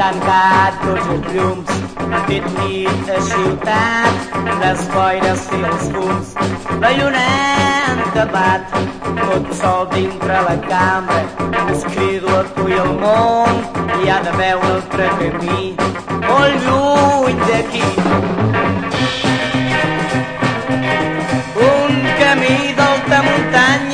tancat tots els llums. Ha fet nit a ciutat, les boires i els fums. La lluna han tapat, tot sol dintre la cambra. Us crido a tu i al món, hi ha d'haver un altre camí, molt lluny d'aquí. Un camí d'alta muntanya